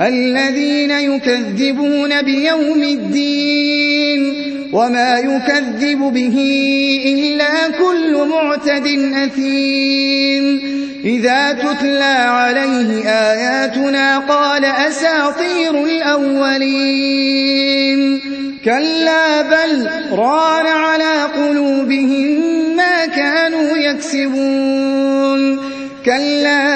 الذين يكذبون بيوم الدين وما يكذب به إلا كل معتد أثيم. إذا تتلى عليه آياتنا قال أساطير الأولين. كلا بل ران على قلوبهم ما كانوا يكسبون. كلا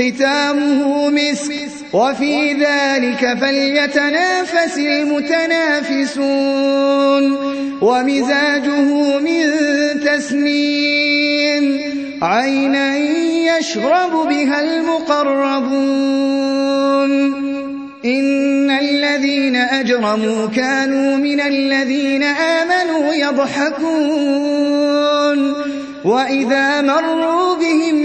ختامه مسك. وفي ذلك فليتنافس المتنافسون. ومزاجه من تسنيم. عينا يشرب بها المقربون. إن الذين أجرموا كانوا من الذين آمنوا يضحكون. وإذا مروا بهم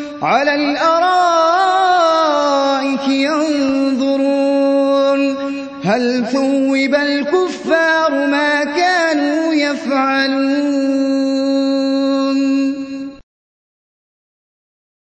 على الأرائك ينظرون. هل ثوب الكفار ما